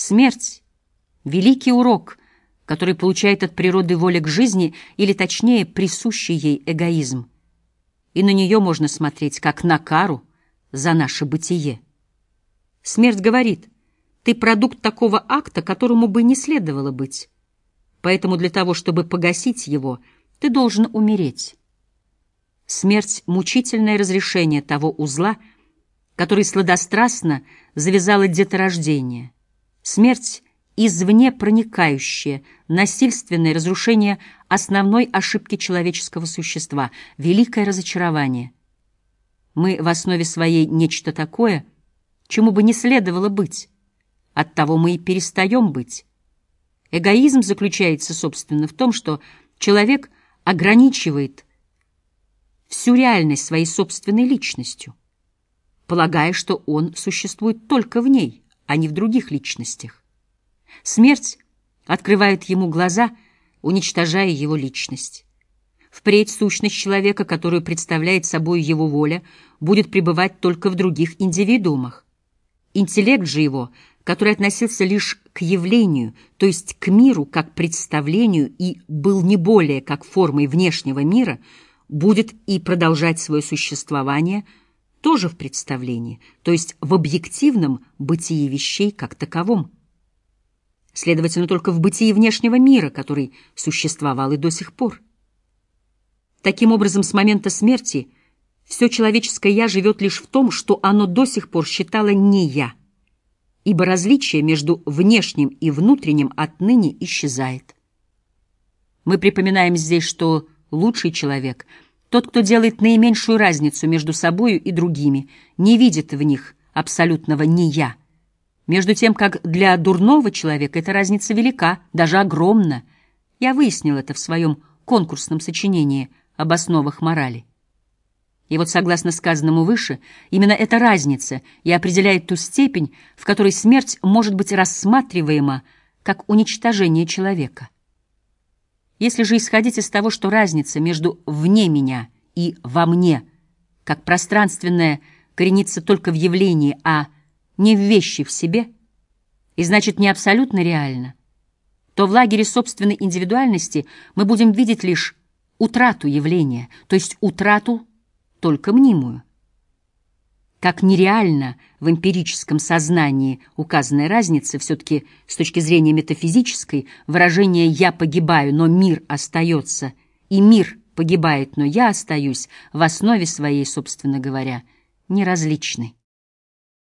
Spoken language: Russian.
Смерть — великий урок, который получает от природы воля к жизни, или, точнее, присущий ей эгоизм. И на нее можно смотреть, как на кару за наше бытие. Смерть говорит, ты продукт такого акта, которому бы не следовало быть. Поэтому для того, чтобы погасить его, ты должен умереть. Смерть — мучительное разрешение того узла, который сладострастно завязало деторождение — Смерть извне проникающее, насильственное разрушение основной ошибки человеческого существа, великое разочарование. Мы в основе своей нечто такое, чему бы не следовало быть. Оттого мы и перестаем быть. Эгоизм заключается, собственно, в том, что человек ограничивает всю реальность своей собственной личностью, полагая, что он существует только в ней — а не в других личностях. Смерть открывает ему глаза, уничтожая его личность. Впредь сущность человека, которую представляет собой его воля, будет пребывать только в других индивидуумах. Интеллект же его, который относился лишь к явлению, то есть к миру как представлению и был не более как формой внешнего мира, будет и продолжать свое существование – тоже в представлении, то есть в объективном бытии вещей как таковом. Следовательно, только в бытии внешнего мира, который существовал и до сих пор. Таким образом, с момента смерти все человеческое «я» живет лишь в том, что оно до сих пор считало не «я», ибо различие между внешним и внутренним отныне исчезает. Мы припоминаем здесь, что лучший человек — тот, кто делает наименьшую разницу между собою и другими, не видит в них абсолютного «не я». Между тем, как для дурного человека эта разница велика, даже огромна. Я выяснил это в своем конкурсном сочинении об основах морали. И вот, согласно сказанному выше, именно эта разница и определяет ту степень, в которой смерть может быть рассматриваема как уничтожение человека. Если же исходить из того, что разница между «вне меня» и «во мне», как пространственная, коренится только в явлении, а не в вещи в себе, и значит не абсолютно реально, то в лагере собственной индивидуальности мы будем видеть лишь утрату явления, то есть утрату только мнимую. Как нереально в эмпирическом сознании указанная разница, все-таки с точки зрения метафизической, выражение «я погибаю, но мир остается», и «мир погибает, но я остаюсь» в основе своей, собственно говоря, неразличны.